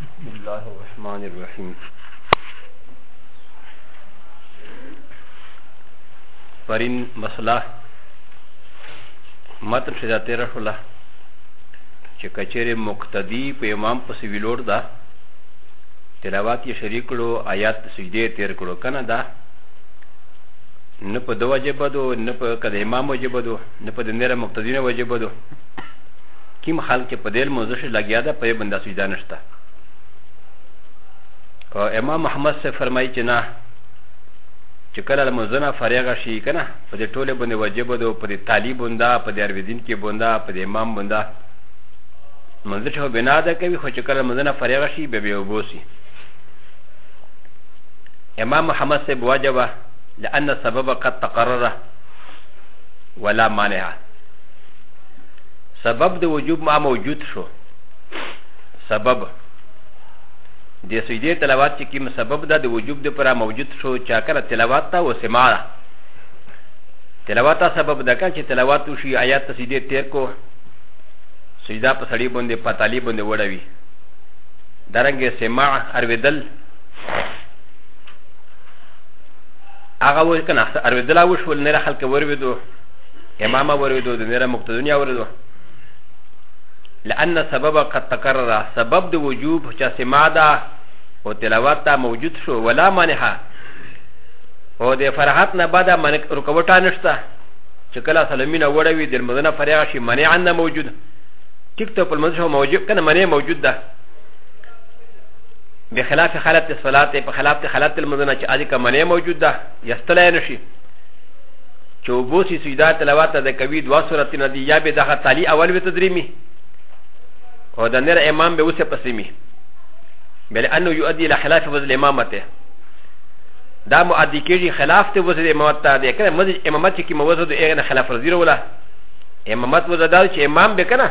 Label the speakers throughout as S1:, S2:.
S1: بسم الله الرحمن الرحيم پرین مسله متن چې دا تیره شوله چې کچېرې مقتدي په امام پسې ویلوړ ده تلاوات یې شریک کړو آیات سجدې تیر کړو که نه ده نه په دوه جبه دو نه په که د امام جبه دو نه په دې نه مقتدی نه واجب ده کیم خلک په دې موضوع شي لګیا ده په بندا سجده نشته او امام محمد سے فرمایي چې نه چې کله لمزنه فارغ شي کنه په دې ټوله باندې واجب ده په دې طالب بندا په دې ارویدین کې بندا په دې امام بندا منځ ته بنا ده کوي خو چې کله لمزنه فارغ شي به به وبوسي امام محمد سے بواجبه لأن السبب قد تقرره ولا مانع سبب د وجوب ما موجود شو سبب د سجدې تلاوات چې کوم سبب ده د وجوب د پر موجود شو چا کړه تلاوات ته او سماع ده تلاوات سبب ده که چې تلاوات وشي آیات ته سجدې تیر کو سجده په سړی باندې په طالب باندې وړوي درنګ سماع ارویدل هغه وایي که نه اورېدلا وشول نېره خلک وروېدو امامه وروېدو د نېره مقتدونیا وروېدو لأن سبب قد تکرر سبب د وجوب چې سما ده او تلاوت ته موجود شو ولا مانحه او د فرحت نه بعد منک رکوټا نشته چې کله سلمینه وړوي د مدنه فریا شي منع نه موجود ټیک ته په مزه موجود کنه منع موجود ده بخلاف خلط الصلاة په خلاف د خلط المزنه چې ادي کمنه موجود ده یستلای نشي چې وبوسی سجدا تلاوت د کوي دوا سورته نه دی یا به دغه تعالی اول وی تدریمی او د نر امام به وسه پسیمی بل انه یؤدي الى خلاف وزن امامته دا مؤدي کیږي خلاف ته وزن امامت ته دی کنه مزج امامت چې کی موزه د اغه خلاف رزیره ولا امامت وزدار چې امام به کنه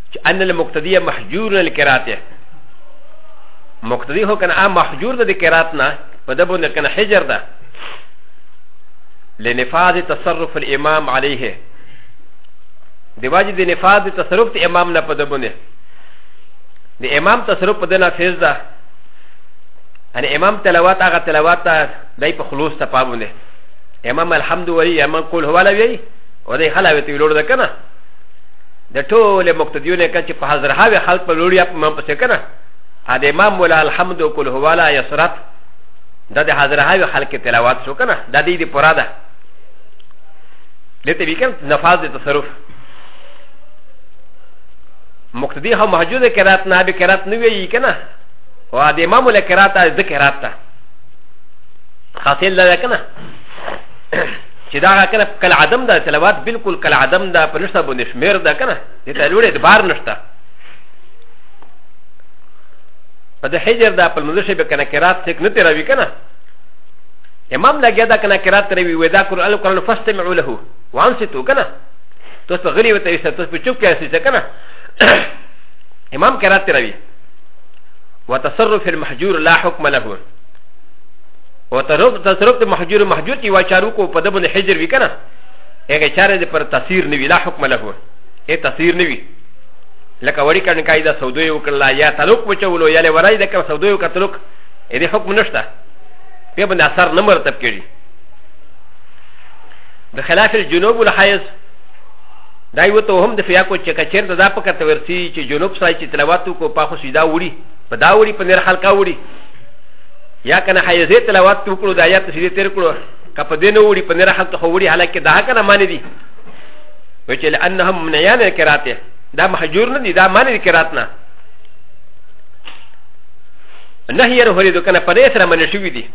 S1: چې ان المقتدی محجور الکراته مقتدی هو کنه ا محجور د کرات نه په دبو نه کنه حجر ده لنفاذ تصرف الامام عليه د واجب د نفاذ تصرف د امام نه په دبو نه د امام تصرف په دنا فیض ده ان امام تلاوات هغه تلاوات دای په خلوص ته پابونه امام الحمد لله امام قول هو لا وی او دای خلا وی ته ویلوړ ده کنه د ټول مقتدیونه کړه چې په حضر هاوی خلق په لوریا په امام پسې کنه ا د امام ولا الحمد کل هو ولا یسرت دا د حضر هاوی خلق تلاوت شو کنه دا دې دې پورا ده لته ویکم نفاذ د تصرف مقتدی هم محجوز کرات نه به کرات نه وی کنه او د امام ولا کرات ذکرات ته حاصل لږه کنه چې دا هغه کنه کل عدم ده تلاوت بالکل کل عدم ده په نشته باندې شمیر ده کنه دې ته لوړې اعتبار نشته په د حجر ده په منځ کې به کنه قرات څخه نه تیروي کنه امام لګیا دا کنه قرات تیروي وې دا قرآن قرآن فاستمعوا له وانصتوا کنه تو څه غلی وته ایسته تو په چوپ کې ایسته کنه امام قرات تیروي وتصرف المحجور لا حكم له و ترک تصرف د محجور محجور چې واچارو کو په دبن حجر وی کنه هغه چاره د پر تاثیر نه وی لا حکم له ای تاثیر نه وی لکه وړي کړه کای دا سودو یو کړه یا تعلق بچولو یا له ورای د کړه سودو یو کتلوک ای د حکم نشته په بن اثر نه مرتب کړي د خلاف الجنوب الحیز دا یو ته هم د فیا کو چې کچیر دا په کته ورسی چې جنوب سای چې تلاوت کو په خو سیدا وړي په دا وړي په نر حلقه وړي یا کنه حیزه تلاوت کې وکړو د آیات سیدې تیر کړو که په دې نه وړي په نره حالت خو وړي حالکه دا کنه معنی دي و چې لانهم منیان کراته دا محجور نه دي دا معنی دي کرات نه نه یې رهوري دو کنه په دې سره منې شوې دي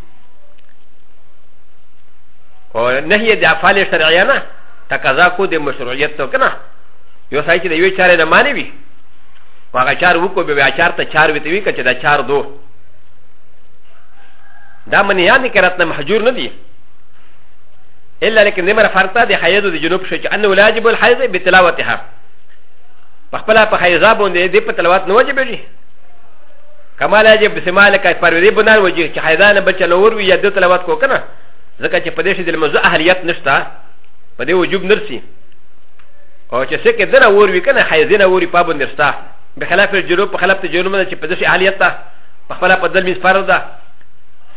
S1: او نه یې د افعال شرعیه نه تقاضا کو د مشروعیت تو کنه یو سای چې د یو چارې نه معنی وي هغه چار وکړو بیا چار ته چار وي ته وي که چې دا چار دوه دا منیان کې راتنه محجور نه دي الا لكن نمر فرطه د حیض د جنوب شو چې انه واجب الحیض بتلاوتها په خپل په حیضا باندې د په تلاوت نه واجب دي کمال یجب بسمال کای پر دې بنا وجه چې حیضا نه بچ لور وي یا د تلاوت کو کنه ځکه چې په دې شي د مزه اهلیت نشته په دې وجوب نرسي او چې څه کې دره ور وي کنه حیض نه وري پابند نشته بخلاف الجنوب په خلاف ته جنوب نه چې په دې شي اهلیت ته په خپل په دل میز فرض ده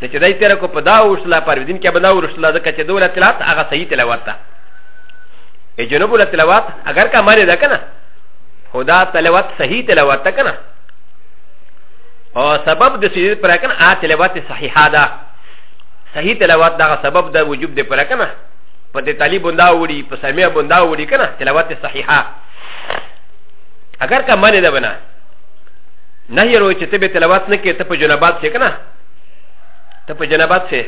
S1: نه چې دای تیر کو په دا ورسله پر دین کې بنا ورسله ځکه چې دوله تلاوت هغه صحیح تلاوت ده ای جنوب له تلاوت اگر کا معنی ده کنه خدا تلاوت صحیح تلاوت ده کنه او سبب د سجده پر کنه ا تلاوت صحیحه ده صحیح تلاوت دا سبب د وجوب د پر کنه په دې طالب بندا وړي په سمیا بندا وړي کنه تلاوت صحیحه اگر کا معنی ده بنا نه یې روي چې ته به تلاوت نه کې ته په جنابات شې که نه ته په جنابات شې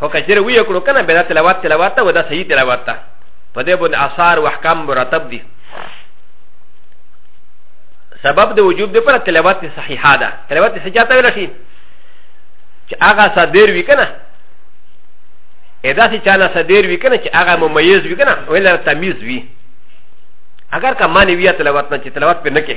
S1: خو که چېرې ویې کړو که نه بیا دا تلاوت تلاوت ته و دا صحیح تلاوت ته په دې باندې اثار و احکام مرتب دي سبب د وجوب دی پر تلاوت صحیحه ده تلاوت صحیحه ته ویل شي چې هغه صدر وی که نه ادا سي چانا صدر وی کنه چې هغه ممیز وی کنه ولا تمیز وی اگر کا معنی وی تلاوت نه چې تلاوت په نه کې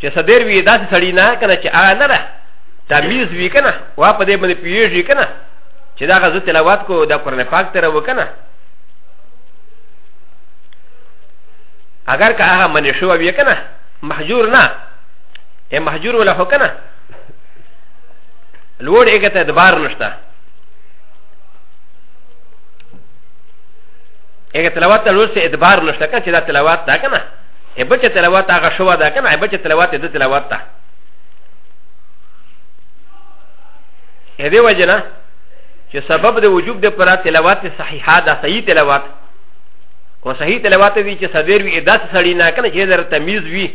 S1: چې صدر وی داسې سړی نه کنه چې هغه نه ده تمیز وی کنه وا په دې باندې پیږي کنه چې دا غزه تلاوت کو دا قرآن پاک تر وکنه اگر که هغه منې شو وی کنه محجور نه ا محجور ولا هو کنه لوړ یې ګټه د بار نشته هغه تلاوت ته لوس ادبار نشته کنه چې دا تلاوت ده کنه ای بچ تلاوت هغه شو ده کنه ای بچ تلاوت د تلاوت ده ا دې وجه نه چې سبب د وجوب د پر تلاوت صحیحه ده صحیح تلاوت او صحیح تلاوت دي چې صدر وی ادات سړی نه کنه چې در تمیز وی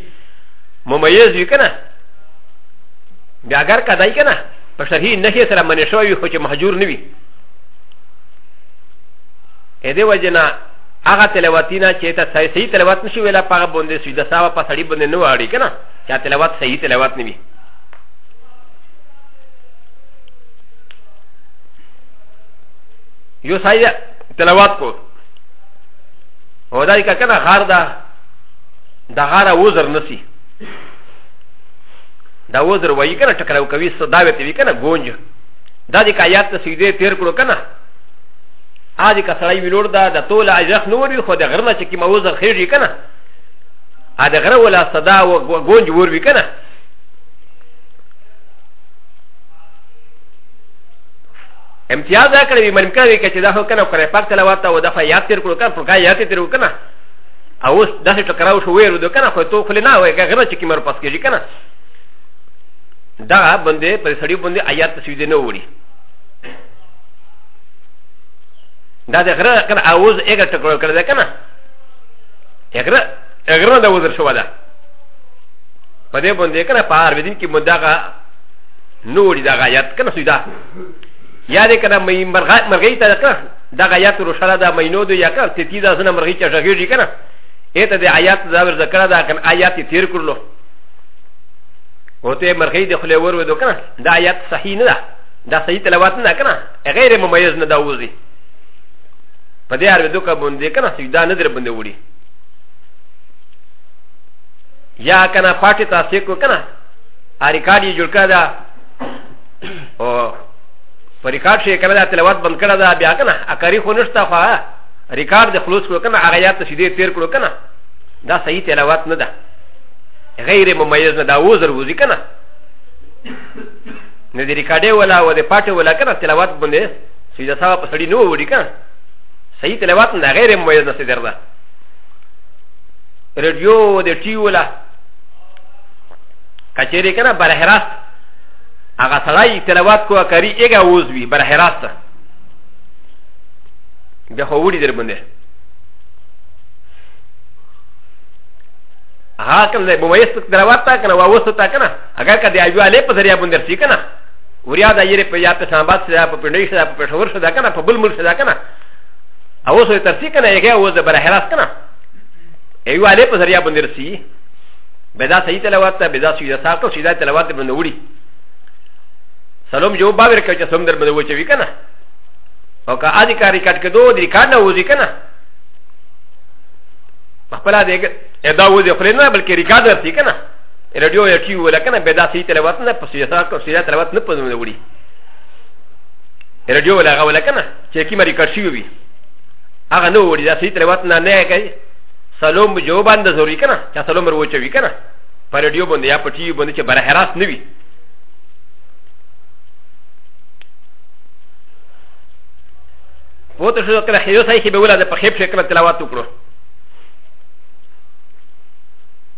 S1: ممیز وی کنه بیا اگر کدای کنه په شرحي نه سره منې شوی خو چې محجور نه وي ا دې وجنا هغه تلاوتینا چې ته صحیح صحیح تلاوت نشي ویلا په باندې سجده ساوا په سړی باندې نه واړی کنه چې تلاوت صحیح تلاوت نه وي یو صحیح تلاوت کو او دای کا کنه غار دا د غار وزر نسی دا وزر وای کنه ټکراو کوي صدا وی ته وی کنه گونج دا د کایات سجده تیر کړو کنه ا دې کسړی ویلور دا د ټول اجرخ نور وي خو د غره نه چې کی موز خېږي کنه ا د غره ولا صدا او گونج ور وی کنه امتیاز دا کړی وی ممکن وی چې دا هو کنه پر پاک تلاوت او دفع یاد تیر کړو کنه پر کا یاد تیر کنه او اوس داسې ټکراو شو ویرو دو کنه خو تو خل نه وای غره چې کی مر پاس کېږي کنه دا باندې پر سړی باندې آیات تسوید نه وړي دا د غره کنه اوز اګه ټکړو کړل ده کنه غره غره دا وزر شو ده په دې باندې کنه په هر ودین کې مدغه نور دا غایت کنه سودا یا دې کنه مې مرغه مرغې ته کنه دا غایت روشلا دا مینو دو یا کنه تتی دا زنه مرغې چې ژغېږي کنه اته د آیات دا ور ذکر دا کنه آیات تیر کړلو وته مرغې د خلې ور ودو کنه دا آیات صحیح نه ده دا صحیح تلاوت نه کنه غیر ممیز نه دا وځي په دې اړه دوکه باندې کنه سجدا نه در باندې وړي یا کنه پاتې تاسو کو کنه اریکاډي جوړ کړه دا او پر ریکارډ شي کنه دا تلاوت بند کړه دا بیا کنه اکاری خو نشته خو ریکارډ د خلوص کو کنه هغه یاد تشدید تیر کړو کنه دا صحیح تلاوت نه ده غیر ممیز نه دا وزر وزي کنه نه د ریکارډې ولا او د پاټې ولا کنه تلاوت باندې چې دا سبا په سړی نو وړي کنه صحیح تلاوت نه غیر مميز نه صدر ده رادیو د ټي ولا کچېری کنه بر هراست هغه سړی تلاوت کوه کری ایګه ووز وی بر هراست د خو وړي در باندې هغه کوم ځای مميز تلاوت تا کنه واوسته تا کنه اگر که د یو الې په ذریعه باندې رسي که نه وریا د یې په یا په اسلام آباد سره په پنډۍ سره په پېښور سره که نه په بل ملک سره که نه او اوس یې ترسي که نه هغه اوس د بره حراس که نه یو الې په ذریعه باندې رسي به دا صحیح تلاوت ده به دا سیده ساقه سیده تلاوت ده باندې وړي سلام جو باور کوي چې سم در باندې وچوي که نه او که ادي کار ریکارډ کېدو د ریکارډ نه وځي که نه خپله د ادا وځي خپله نه بلکې ریکارډ ورسي که نه رادیو یا ټي وي ولا کنه به دا صحیح تلاوت نه په سیده سره سیده تلاوت نه په زمونه وړي رادیو ولا هغه ولا کنه چې کی مری کړ شي وي هغه نه وړي دا صحیح تلاوت نه نه کوي سلام جو باندې ضروري کنه چې سلام ور وچوي کنه په رادیو باندې یا په ټي وي باندې چې بره حراس نه وي و ت ش و ك ل ح ي و س ا ي ك ب و ل ا د ب خ ي ب ش ك ل ت ل ا و ا ت و ك ر و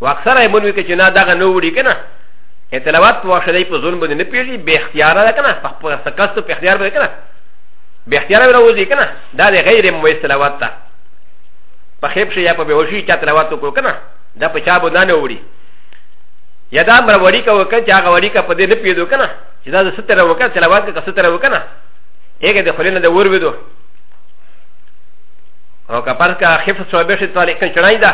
S1: و اکثر ای مولوی که چه نا داغه نو وړي کنه ای تلاوت په واشه دی په ظلم باندې نه پیږي به اختیار ده کنه په خپل سکست په اختیار باندې کنه به اختیار به راوځي کنه دا د غیر مویس تلاوت ده په خیب شي یا په بهوشي چا تلاوت وکړو کنه دا په چا باندې نه وړي یا دا امر وړي کا وکړه چې هغه وړي کا په دې نه پیدو کنه چې دا ستر وکړه تلاوت کا ستر وکړه هغه د خلیل نه ور ودو او که پرس که خف صوبه شي تاریخ نه چړای دا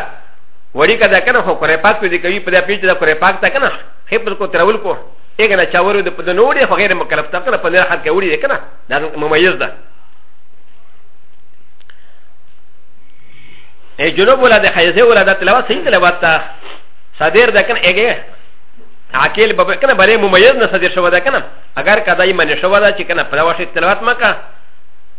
S1: وړي که دا کنه خو کورې پاک دې کوي په دې پیچ دا کورې پاک تا کنه خف کو ترول کو اګه نه چاورو دې په دې نوړي خو غیر مکلف تا کنه په دې حد کې وړي کنه دا مميز ده ای جنوب ولا د خیزه ولا د تلاوت سین تلاوت تا صدر د کنه اګه عاقل بابا کنه بلې مميز نه صدر شو دا کنه اگر کدای منه شو دا چې کنه پلاوشه تلاوت مکه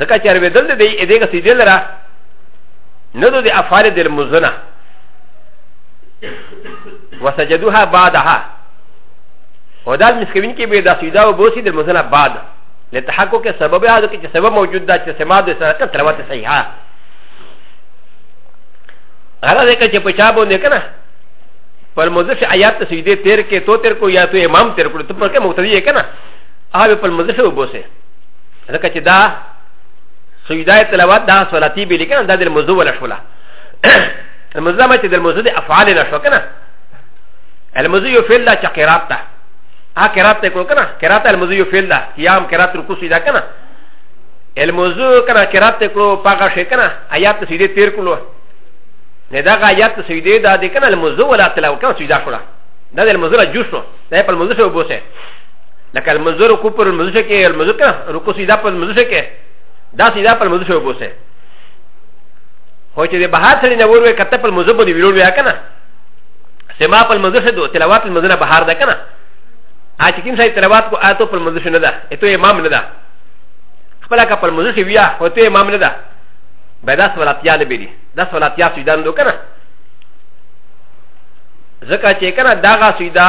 S1: ځکه چې ارویدل د دې دغه سیدل را نه د افعال د المزنه وسجدوها بعدها او دا مسکوین کې به دا سیدا او بوسی د المزنه بعد لتحقق سبب هذا کې سبب موجود دا چې سما د سره تلاوت صحیحه غره دې کې چې په چا باندې کنه پر مزه آیات سیدې تیر کې تو تیر کو یا تو امام تیر کو ته پر کې مقتدی کنه هغه په مزه شو بوسه لکه چې دا سجدای تلاوت دا صلاتی به لیکنه دا د موضوع ولا شولا الموضوع ما چې د موضوع د افعال نه شو کنه الموضوع یو فعل دا چې قرات ده ا قرات ته کو کنه قرات الموضوع یو فعل ده قیام قرات رکوع سجدا کنه الموضوع کنه قرات ته کو پاګه شي کنه آیات سجده تیر کولو نه دا آیات سجده دا د کنه الموضوع ولا تلاوت کنه سجدا شولا دا د الموضوع جوش نو دا په الموضوع شو بوسه لکه المزو رکو پر المزو شکه المزو کنه رکو سیدا پر المزو شکه دا سیدا پر المزو شو بوسه خو چې د بهار سره نه وروي کته پر المزو باندې ویلو بیا کنه سما پر المزو شدو تلاوت المزو نه بهار ده کنه ا چې کوم شي تلاوت کو اتو پر المزو شنه ده اته امام نه ده خپل کا پر المزو شي بیا هو ته امام نه ده به داس ولاتیا نه بیری داس ولاتیا سیدان دو کنه ځکه چې کنه داغه سیدا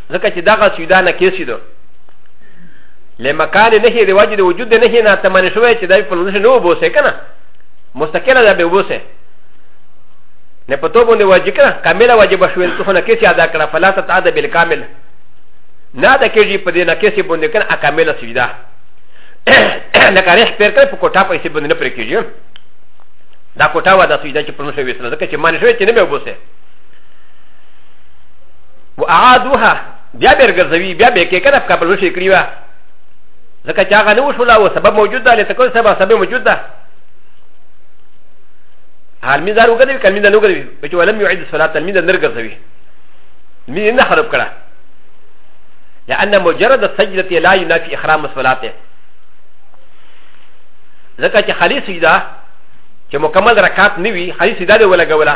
S1: ځکه چې دغه سیدا نه کېسی دو له مکان نه هي د وجه د وجود نه هي نه تمنې شوی چې دای په لوښه نه وبوسه کنه مستقله ده به وبوسه نه په توبو نه واجب کړه کامله واجب شوې ته نه کېسی ادا کړه فلا تتعد بالکامل نه دا کېږي په دې نه کېسی باندې کنه اکامله سیدا لکه ریخ پیر کړه په کوټه پیسې باندې نه پرې کېږي دا کوټه وا د سیدا چې په لوښه وېسله ځکه چې معنی شوی چې نه به وبوسه و اعادوها بیا به ګرځوي بیا به کې کنه کپل وشي کړی و ځکه چې هغه نه وشوله او سبب موجود ده لته کوم سبب سبب موجود ده حال می دار وګدوي کلمې نه وګدوي چې ولم يعيد الصلاه تلميذ نه ګرځوي مين نه خراب کړه لان مجرد السجده لا ينافي احرام الصلاه ځکه چې خالص سجده چې مکمل رکعت نه وي خالص سجده ولګوله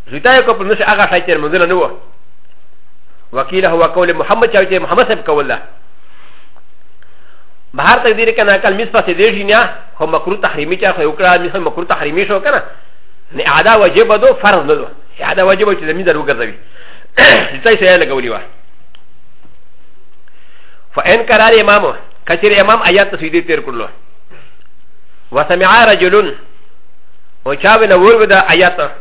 S1: جدا یو کپل نشه هغه شای چې منځله نه وه وکیل هو قول محمد چاوي چې محمد صاحب کول ده بهر تقدیر کنه کل مس پسې دې شي نه هو مکروه تحریمی چا خو وکړه مس مکروه تحریمی شو کنه نه اعاده واجب دو فرض نه دو اعاده واجب چې زمين درو ګرځوي دې څه یې لګولې و فان قرار امام کچیر امام آیات تسویدی تیر کړلو وسمع رجلون وچاوی نور ودا آیات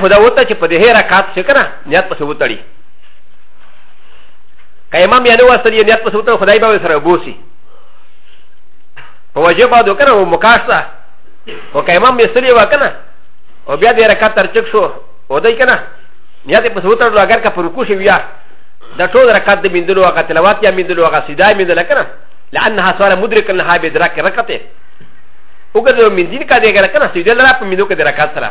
S1: خو دا وته چې په دې رکعت چې کنه نیت پسې وتړي که امام یې نه وستل یې نیت پسې وتړ خدای به سره بوسي په وجه باندې کنه و مکاشته او که امام یې سلی وکنه او بیا دې رکعت تر چک شو او دای کنه نیت پسې وتړل اگر که پر رکوع شي بیا دا ټول رکعت د مندلو هغه تلاوت یا مندلو هغه سیدا مندل کنه لانها سوال مدرک لها بدرک رکعته وګورئ مندین کا دې کنه سیدا لرا په مندو کې د رکعت سره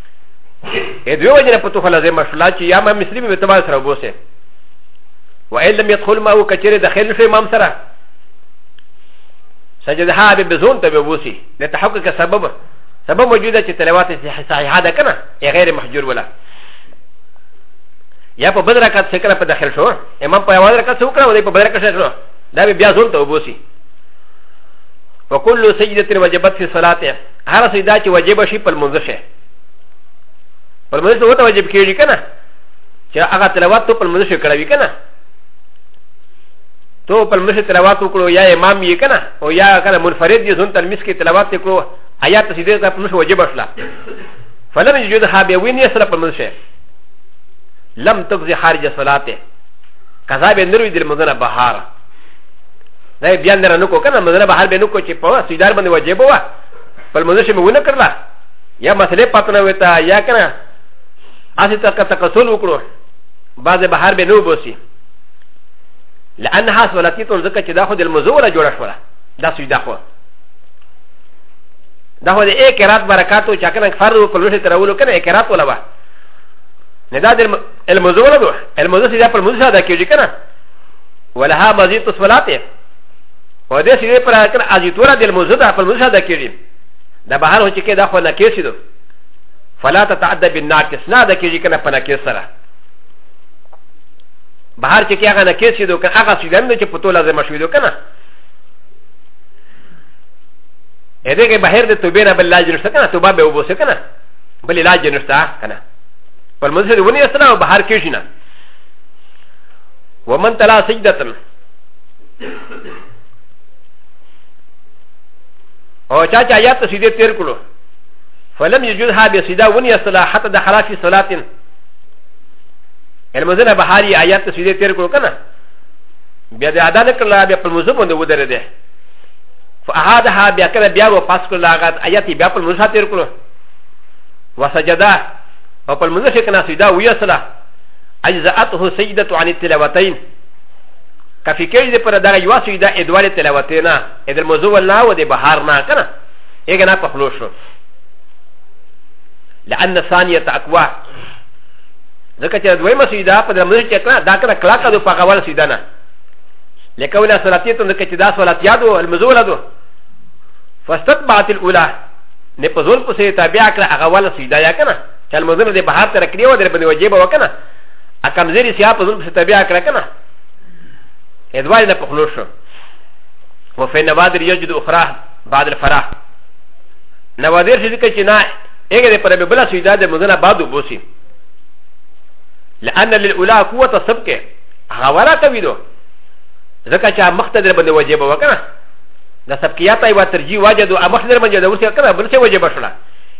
S1: ا د یو وجه نه په توخه لازم مشلا چې یا ما مسلم به تبا سره وبوسه و ان لم يدخل ما هو کچره د خیر نشي امام سره سجدها به بزون ته وبوسي د تحقق سبب سبب موجوده چې تلاوات صحیحه ده کنه یا غیر محجور ولا یا په بدر رکعت سکره په داخل شو امام په اول رکعت سکره ولې په بدر رکعت شو دا بیا زول ته وبوسي وكل سجدة وجبت في صلاته هر څه دا چې واجب شي په لمونځ شي په لمونځ ته واجب کېږي که نه چې هغه تلاوت ته په لمونځ شي کړوي که نه تو په لمونځ تلاوت وکړو یا امام یې که نه او یا که نه منفرد یې ځون تلمیس کې تلاوت یې کړو آیات سیدې ته په لمونځ واجب شله فلم یجد ها بیا ویني سره په لمونځ شي لم تقضي خارج صلاته كذا بندروي دل مدن بهار نه بیا نه رانو کو کنه مزنه بهر به نو کو چې په سیدار باندې واجب و په مزه شي مونږ کړلا یا مسله پاتنه وتا یا کنه اسی تک تکسل وکړو بعض بهر به نو بوسی لان حاس ولتی تون زکه چې دا خو د مزوره جوړه شوړه دا سیدا خو دا خو د یک رات برکاتو چې کنه فرض په لوشه ترولو کنه یک رات ولا و نه دا د المزوره دو المزوره سیدا پر مزه دا کیږي کنه ولها مزيد صلاته و د سې پر اکر ازیتورا د مزد خپل مزد کړي د بهر هو چې کې دا خو نه کېسي دو فلا تتعدى بالناقص نه دا کېږي کنه په ناقص سره بهر چې کې هغه نه کېسي دو کنه هغه سیدن چې په توله زما شوی دو کنه ا د ه ک ه بهر د توبې نه بل لاج نشته کنه توبه به وبوسه کنه بل لاج نشته کنه پر مزه ونی استنه بهر کې شي نه ومن تلا سجدتن او چا چا یاد تسیده تیر کلو فلم یجود ها بی سیده ونی اصلا حتی دخلا فی صلاتن المزنه بحاری آیات تسیده تیر کلو کنه بیا د ادا نه کړل بیا په موضوع باندې ودرې ده فاحدها بیا کړه بیا و پاس کړل هغه آیات بیا په موضوع تیر کړو وسجدا او په موضوع شي کنه سیدا ویا سلام اجزاته سجدت عن التلاوتين كفي كيل دي پر دغه یو سجده ادوال تلاوتینا ادل موضوع نه و دي بهار نه کنه یګه نه پخلو شو لان ثانيه تقوا ځکه چې دویمه سجده په دمر کې کنه دا کنه کلا کدو په غوړ سجده نه لکه ولا صلاتیت نو کې دا صلات یادو المزول دو فاستتبعت الاولى نه په ځول پسې تابع کړه هغه ولا سجده یا کنه چل مزر دې بهار ته رکړې و درې باندې وجیب وکنه ا کمزوري سیا په ظلم ستبي اکړه کنه ادوار نه پخلو شو وفي نوادر یجد اخرى بعد الفراح نوادر شي چې نه هغه دې پر به بلا سیدا د مزنه بعد وبوسي لان للاولى قوه سبق هغه ورا کوي دو ځکه چې مخته در باندې وجیب وکنه د سبقیات ایو ترجیح واجد او مخته در باندې د ورسې کنه بل څه وجیب شوه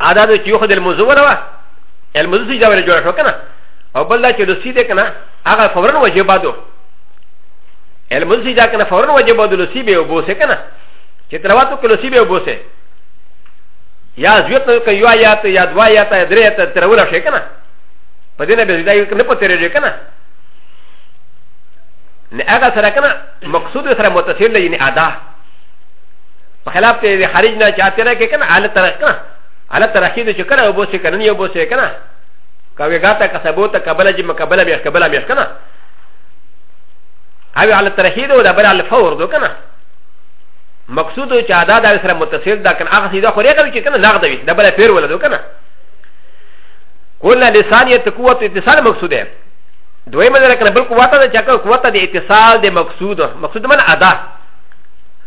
S1: ادا د چې یو خو د الموضوع ولا وه الموضوع سي جوړه جوړه شو کنه او بل دا چې لوسی دی کنه هغه فورا وجبه دو الموضوع سي دا کنه فورا وجبه دو لوسی به وبوسه کنه چې تلواتو کې لوسی به وبوسه یا زیوت نو کې یو آیات یا دوا آیات یا درې آیات تر ولا شي کنه په دې نه به زیدای کنه په تیرې کنه نه هغه سره کنه مقصود سره متصل دی یعنی ادا په خلاف ته د خارج نه چاته نه کې کنه حالت تر کنه حالت تر اخیره چې کنه وبو سي کنه نه وبو سي کنه کوي غاته کسبو ته قبل چې مقبله به قبل به کنه هغه حالت تر اخیره ولا بل على فور دو کنه مقصود چې ادا د سره متصل دا کنه هغه سیده خو ریګل چې کنه نقد وي دا بل پیر ولا دو کنه كل لسان يتقوى اتصال مقصود ده دويمه ده كان بالقوة ده شكل قوة ده اتصال ده مقصود مقصود من أداء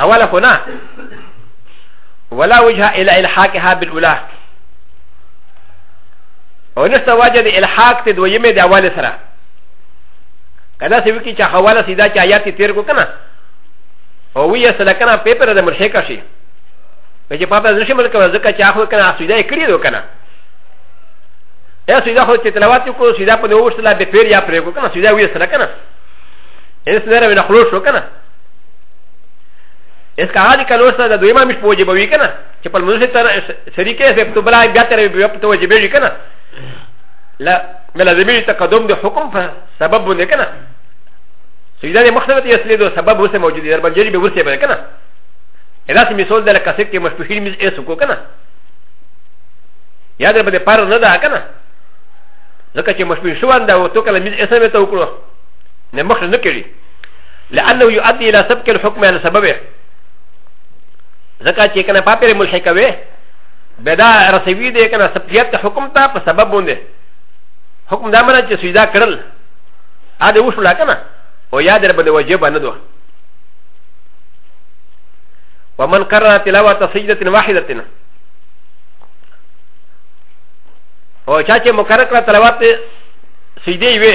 S1: اولا خنا ولا وجه الى الحاقها بالاولى ونستا وجه د الحاق ته دویمه د اول سره کدا سی وکی چې حواله سیدا چې آیات تیر کو کنه او وی اصل کنه پیپر د ملحقه شي چې په پاپا زشي ملک ځکه چې اخو کنه اسیدا یې کړی دو کنه ا سیدا خو چې تلاوت کو سیدا په نو وشتله به پیر یا پرې کو کنه سیدا وی اصل کنه اس نه راوي نه خلوص وکنه اس کا حالی کلو سا دا دویما مش پوجی بوی کنا چه پل منو سیتا سریکی ہے تو بلا بیاتر بیاپت وجی بیجی کنا لازمی تقدم دی حکم فا سبب بنده کنا سجدہ دی مخصبت یسلی دو سبب اسے موجودی در بنجری بی ورسی بنده کنا ادا سی مثال دل کسک تی مشپوشیر میز ایسو کو کنا یا در بنده پار ندا کنا ځکه چې مشبوه شوان دا و تو کله میز اسمه ته وکړو نه مخ نه کړي لانه يؤدي الى سبك الحكم على سببه ځکه چې کنه پاپیر ملحقه وي بدا رسوي دې کنه سبقیت حکم ته په سبب باندې حکم دا منه چې سجدا کړل ا دې وشو لا کنه او یا در باندې واجب نه دوه ومن قرأ تلاوة سجدة واحدة او چا چې مقرر کړه تلاوت سجدې وي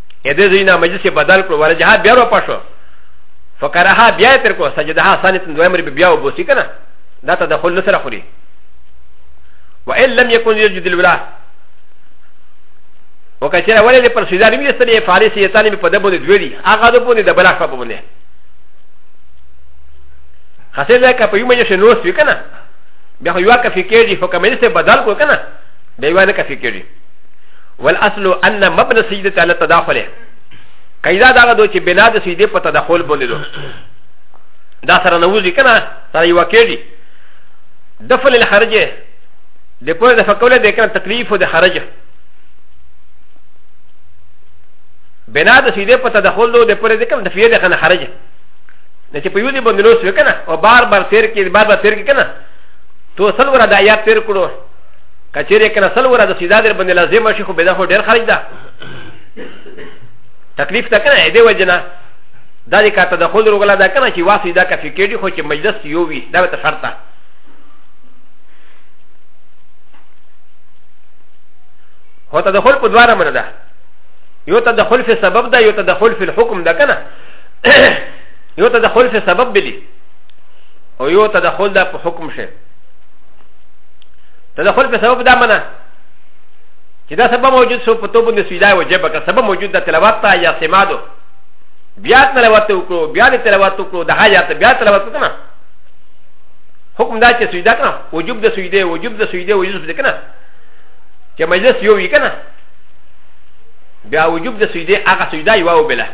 S1: ا د ز ي ن ا مجلس بدل کړو ورجها بیا رو پښو فقرها بیا تر کو سجدها سنت دویم ری بیا وبوسی کنه دا ته دخول نسره خوري وان لم يكن يجد الولا وکچره ولې د پر سجده نیمه ستنې فارسی یتانی په دبو د دوی هغه د بونه د بلاش په بونه خاصه دا که په یو مجلس نو سوي کنه بیا یو کا فکر دی فکر مې څه بدل کو کنه دی وانه کا فکر دی والاصل ان مبنى السجده على التداخل قاعده دا غدو چې بنا د سجده په تداخل باندې دو دا سره نوځي کنه سره یو کېږي دفل الخرج د پوهه د فکوله د کنه تکلیف او د خرج بنا د سیده په تدخل دو د پوهه د کنه د فیه د کنه خرج نه چې په یو دې باندې لوس وکنه او بار بار تیر کې بار بار تیر کې کنه تو سلوره د آیات تیر کړو که چیرې کنه سل ورځ سیدا در باندې لازم شي خو به دا خو ډېر خرج ده تکلیف ته کنه دې وجه نه دا دې کاته د خود روغلا دا کنه چې واسي دا کافي کېږي خو چې مجلس یو وي دا ته شرط ده هو تدخل په دواره منه ده یو تدخل فی سبب ده یو تدخل فی الحکم ده کنه یو تدخل فی سبب بلی او یو تدخل ده په حکم شه ته د خلق سبب دا منه چې دا سبب موجود سو په توبه د سیدا وجب که سبب موجود د تلاوت ته یا سمادو بیا تلاوت وکړو بیا د تلاوت وکړو د حاجت بیا تلاوت وکړو حکم دا چې سیدا کنه وجوب د سیدې وجوب د سیدې وجوب د کنه چې مجلس یو وی کنه بیا وجوب د سیدې هغه سیدا یو او بلا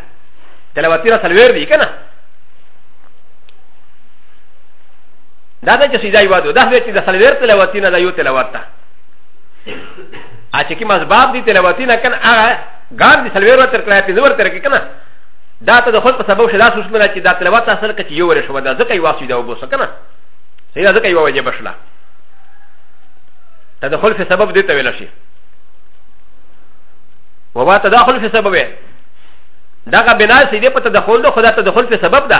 S1: تلاوت را سلویر دی کنه دا د چې سیدا یو ده دا چې د سلویر تلاوت نه دا یو تلاوت ده ا چې کی مزباب دي تلاوت نه کنه هغه ګار دي سلویر تر کړه په زور تر کې کنه دا ته د خپل په سبب شدا سوس مله چې دا تلاوت اصل کې یو ورې شو دا ځکه یو واسو دا وبوس کنه سیدا ځکه یو وجه بشلا ته د خپل په سبب دي ته ویل شي وبا تداخل في سببه دا غا بنا سيدي په تدخل ده خدا تدخل في سبب ده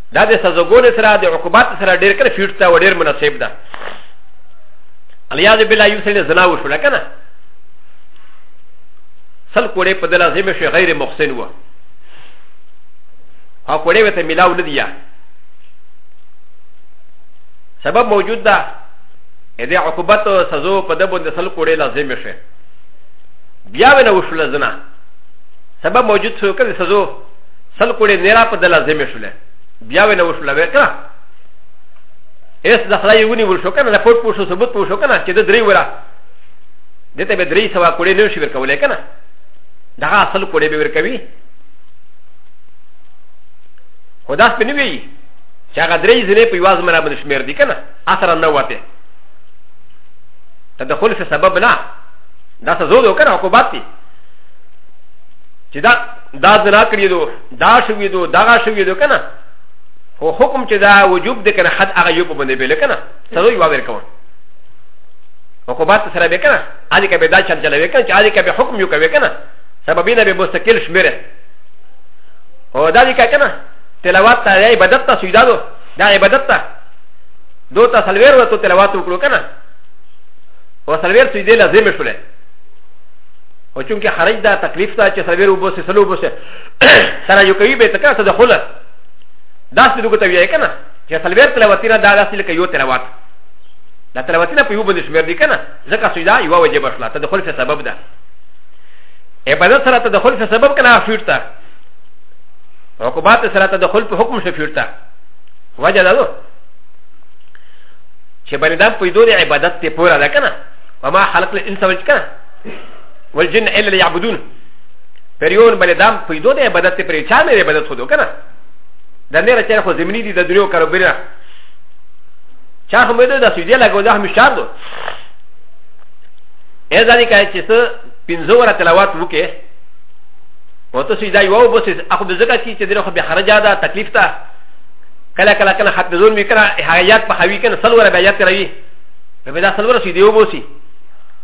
S1: دا د سزګون سره د عقوبات سره ډیر کړه فیټ تا و ډیر مناسب ده الیاذ بالله یو سره زنا وشو لکه نه سل کوړې په دلا زمې شي غیر محسن و او کوړې وته ملاو نه دیا سبب موجود ده ا د عقوبت او سزو په دبو د سل کوړې لازم شي بیا ونه وشو لزنا سبب موجود شو کله سزو سل کوړې نیرا په دلا زمې شولې بیا وې نه وشوله وې کړه اس د خدای ونی ول شو کنه رپورټ پوښو ثبوت پوښو کنه چې د درې ورا دته به درې سوا کوړې نه شي ورکولې کنه دا اصل کوړې به ورکوي خدا سپې نه وی چې هغه درې زنه په یواز مرا باندې شمیر دي کنه اثر نه وته تدخل في سبب نه دا څه زود وکړه حکومت دي چې دا دا زنا کړی دو دا شوی دو دغه شوی دو کنه خو حکم چې دا وجوب دی کنه حد هغه یو په باندې بیل کنه سره یو ور کوم حکومت سره به کنه اځي کبه دا چل چلوي کنه چې اځي کبه حکم یو کوي کنه سببینه به مستقل شمیره او دا دې کنه تلاوت ته عبادت ته سجدا دو دا عبادت ته دو ته سلویر ورته تلاوت وکړو کنه و سلویر سجدې لازم شوله او چونکه خرج دا تکلیف دا چې سویر وبو سه سلو وبو سه سره یو کوي به تکاسه د خله داس دې دغه ته ویای کنه چې سلویر تلواتینا دا داسې لکه یو تلوات دا تلواتینا په یو باندې شمیر دی کنه ځکه سویدا یو وجه بشلا ته د خلف سبب ده عبادت سره ته د خلف سبب کنه افیرتا عقوبات سره ته د خلف حکم شفیرتا وجه ده چې باندې دا په دوه عبادت ته پورا ده کنه وما خلق الانسان کنه والجن الا ليعبدون پریون بل دام پیدو د عبادت پر چا نه عبادت خودو کنه د نه رچره خو زمینی دي د دریو کارو بنا چا هم دې د سویدې لګو ده مشار دو ا ځاني کای چې څه پنځو ور تلاوت وکې او ته سویدا یو بس اخو به زکه چې دغه خو به خرجا ده تکلیف ته کله کله کله ختم زون میکره حیات په خوي کنه سلوره به یات روي به دا سلوره سویدې وبوسی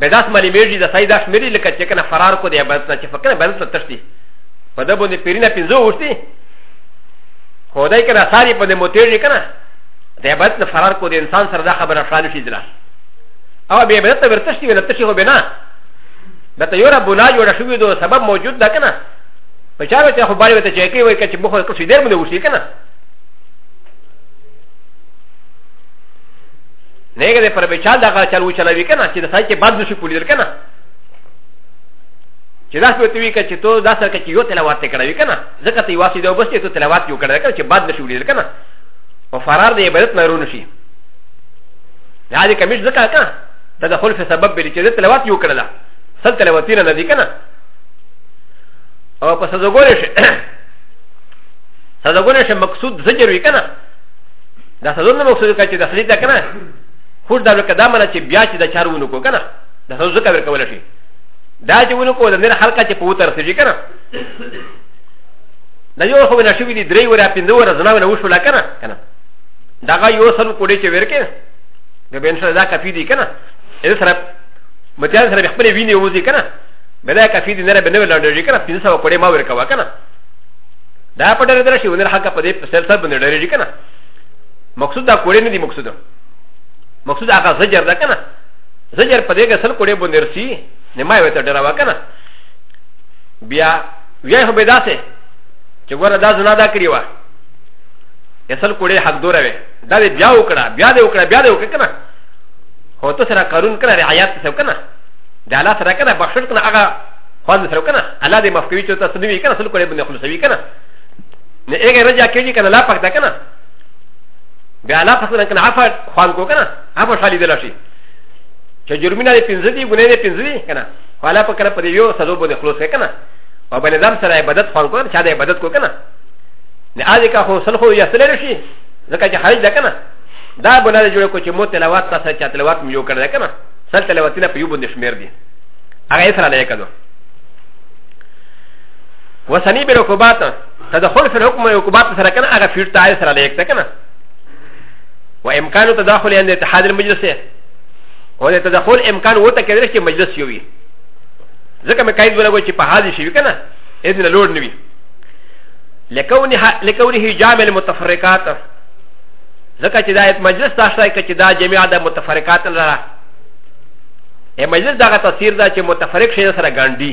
S1: به داس ملي میږي د ساي داش مری لکه چې کنه فرار کو دی عبادت نه چې فکر عبادت ته تشتي په د باندې پیرینه پینځو وشتي خو دای کنه ساری په دې موتیږي کنه د عبادت نه فرار کو دی انسان سره دا خبره فعال شي دلا او به عبادت ته ورتشتي ولا تشي هو بنا دا ته یوره بنا جوړ شوی دو سبب موجود ده کنه په چا وته خو باندې ته چې کوي وای چې مخه څه ډیر مونږ وشي کنه نه ګره پر بچال دا غل چلو چلوي کنه چې د ساي کې بد نشي پولیدل کنه چې دا څه توی کچې ته دا سره کچې یو تلاوت کړوي کنه ځکه ته واسي دا وبس ته تلاوت یو کړل کنه چې بد نشي پولیدل کنه او فرار د عبادت نه رونه شي دا دې کمیش ځکه کنه دا د خلف سبب بلی چې تلاوت یو کړل سل تلاوت نه دی کنه او په سزا ګورې شي سزا ګورې شي مقصود زجر وی کنه دا سلور نه مقصود کا چې د خلیته کنه خور دا لکه دا منه چې بیا چې دا چار ونو کو کنه دا سلور ذکر کول شي دا چې ونو کو د نر حلقه چې په وتر سږي کنه دا یو خو نه شوی دی درې ورا پنده ورا زناو نه وشو لا کنه کنه دا غا یو سل کوډې چې ورکه د بین سره دا کافی دی کنه اې سره متیان سره خپل ویني وځي کنه بلا کافی دی نه به نه ولاندې کنه پنځه سو کوډې ما ورکوا کنه دا په ډېر درشي ونر حق په دې سلسله باندې ډېر کنه مقصود دا کوړې نه دی مقصود مقصود هغه زجر ده کنه زجر په دې کې سل کوړې باندې رسی نه ما وته ډرا وکنه بیا ویا هو به داسه چې ګوره دا زنا دا کړی و اصل کوړې حق دوره وي دا دې بیا وکړه بیا دې وکړه بیا دې وکړه کنه هو ته سره قانون کړه رعایت څه کنه د الله سره کنه بخښل کنه هغه خوان سره کنه الله دې مفکوي چې تاسو دې کنه سل کوړې باندې خلاصوي کنه نه اګه رجا کېږي کنه لا پک ده کنه بیا لا پک ده کنه عفا خوان کو کنه عفا شالي دلا شي چې جرمونه دې پنځه دي ګناه دې پنځه دي کنه خلا پک کنه په یو سزا باندې خلاص کې کنه او بل نظام سره عبادت خوان کو چا دې عبادت کو کنه نه اځه کا خو سل خو یا سل رشي ځکه چې حج ده کنه دا ګناه جوړ کو چې مو تلاوت تاسو چا تلاوت مې یو کړل کنه سل تلاوتونه په یو باندې شمیر دي هغه سره لایق ده وسني بالعقوبات تدخل في الحكم والعقوبات سره کنه هغه فیر تعال سره لیکته کنه وامكان تدخل عند اتحاد المجلس او د تدخل امکان وته کېدل چې مجلس یو وي ځکه مې قاید ولګو چې په حاضر شي کنه اذن لوړ نوي لکونه لکونه جامع المتفرقات ځکه چې دا مجلس تاسو ته چې دا جميع د متفرقات لره ا مجلس دغه تاثیر دا چې متفرق شي سره ګاندي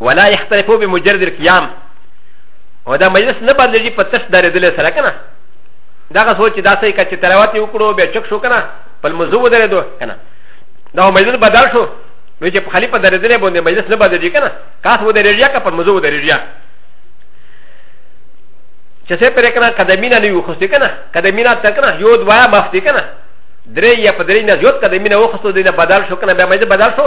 S1: ولا يختلفوا بمجرد القيام او دا مجلس نه بدلږي په تش درېدلې سره کنه دغه سوچ چې دا صحیح کچې تلاوت یې وکړو بیا چک شو کنه په موضوع ودرېدو کنه دا مجلس بدل شو نو چې په خلیفه درېدلې باندې مجلس نه بدلږي کنه کاس ودرېږي که په موضوع ودرېږي چې څه پرې کنه قدمینه نه یو خوستې کنه قدمینه تر کنه یو دوایا مفتې کنه درې یا په درې نه زیات قدمینه وخوستو دینه بدل شو کنه بیا مجلس بدل شو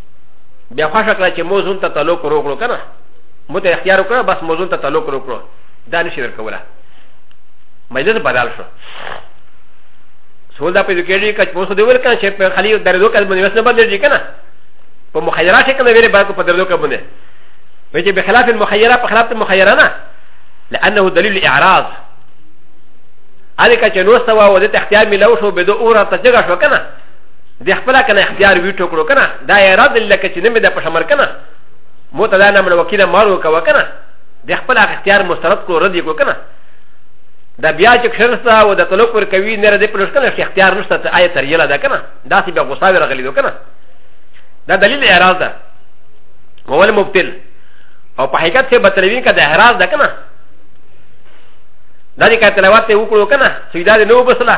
S1: بیا خوښ کړه چې موزون ته تعلق وروکړو کنه مو ته اختیار وکړه بس موزون ته تعلق وروکړو دا نشي ورکوله مجلس بدل شو سودا په دې کې دې کچ موسو دی ورکړه چې په خالي درځو کله باندې وسنه بدلږي کنه په مخیرات کې کنه ویلې باید په درځو کې باندې وجه بخلاف المخيره بخلاف المخيره نه لانه دليل الاعراض هذه كانت نوسوا ودت اختيار ملوشو بدو اورا تجغش وكنا د خپل کنه اختیار ویټو کړو کنه دا یې رد لکه چې نه مې د پښمر کنه مو ته دا نه مړ وکیل مارو کا کنه د خپل اختیار مسترد کړو رد یې کو کنه دا بیا چې خرستا او د طلوع پر کوي نه رد پلوش کنه چې اختیار نشته ته آیت تر یلا دا کنه دا چې بیا غصه ورغلی دو کنه دا دلیل اعراض ده مول مبتل او په حقیقت کې بتلوین کا د اعراض ده کنه دا دې کا تلاوت ته وکړو کنه چې دا دې نو بسله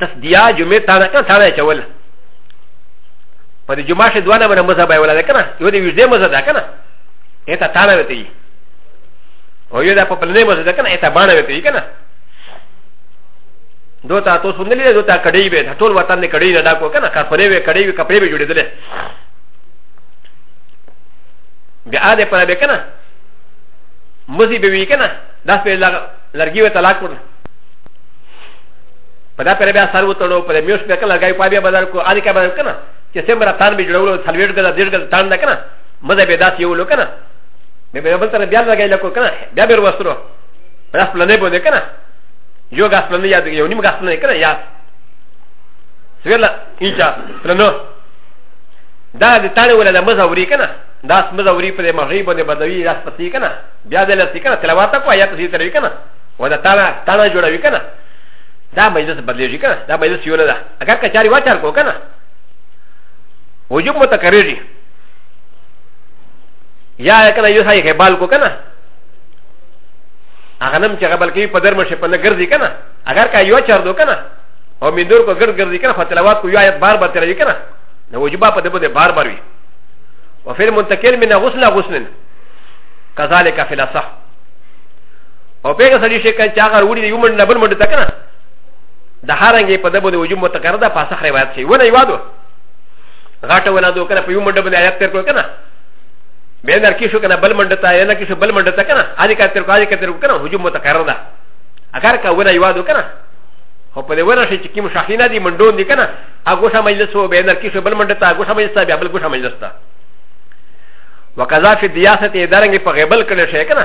S1: دس دیا جمعه تانا کنا تانا چول پا دی جمعه شد دوانا من مزا بای ولا دا کنا یو دی ویجده مزا دا کنا ایتا تانا بیتی او یو دا پا پلنه مزا دا کنا ایتا بانا بیتی کنا دو تا تو سندلی دا دو تا کڑی بی دا طول وطن دی کڑی ندا کو کنا کارخونه بی کڑی بی کپڑی بی جوڑی دلی بی آده پنا بی کنا مزی بی وی کنا دست بی لرگی و طلاق کرن په دا پرې بیا سر وتړو په میوش په کله غي پابیا بدل کو اړ کې بدل کنه چې سمره تان به جوړولو سلویټ غدا دیر غدا تان نه کنه مزه به داس یو لو کنه به به بل تر بیا لګای لکو کنه بیا به وسترو راس پلنې بونه کنه یو غاس پلنې یاد یو نیم غاس پلنې کنه یا سویلا ایچا پلنو دا د تانه ولا د مزه وری کنه دا مزه وری په مغرب باندې بدوی راس پتی کنه بیا د لسی کنه تلاوت کو آیات سي تر کنه و دا تانا تانا جوړه وی کنه دا مجلس بدلیږي کنه دا مجلس یو نه ده اگر که چاري واچار کو کنه وجوب متکرر دي یا کنه یو ځای غبال کو کنه هغه نم چې غبل کوي په درمه شي په نه ګرځي کنه اگر که یو چار دو کنه او مندور کو ګرد ګرځي کنه خو تلاوات کو یو آیت بار بار ترې کنه نو وجوب په دې باندې بار بار وي وفي المنتكر من غسل غسل كذلك في الاصح او په هغه سړي شي کله چې هغه وړي یو منډه نه بل منډه ته کنه د هرنګې په دبو د وجوب متکر ده په سخره وایي چې ونه یوادو غاټه ولا دو کنه په یو منډه باندې آیات تر کو کنه به در کې شو کنه بل منډه ته نه کې شو بل منډه ته کنه هغه کا تر کو هغه کا تر کو کنه وجوب متکر ده اگر کا ونه یوادو کنه او په دې ونه شي چې کوم شاخینه دي منډون دي کنه هغه شا مجلس وو به در کې شو بل منډه ته هغه شا مجلس ته بل ګوشا مجلس ته وکذا فی دیاست ادارنګ په غیبل کړي شي کنه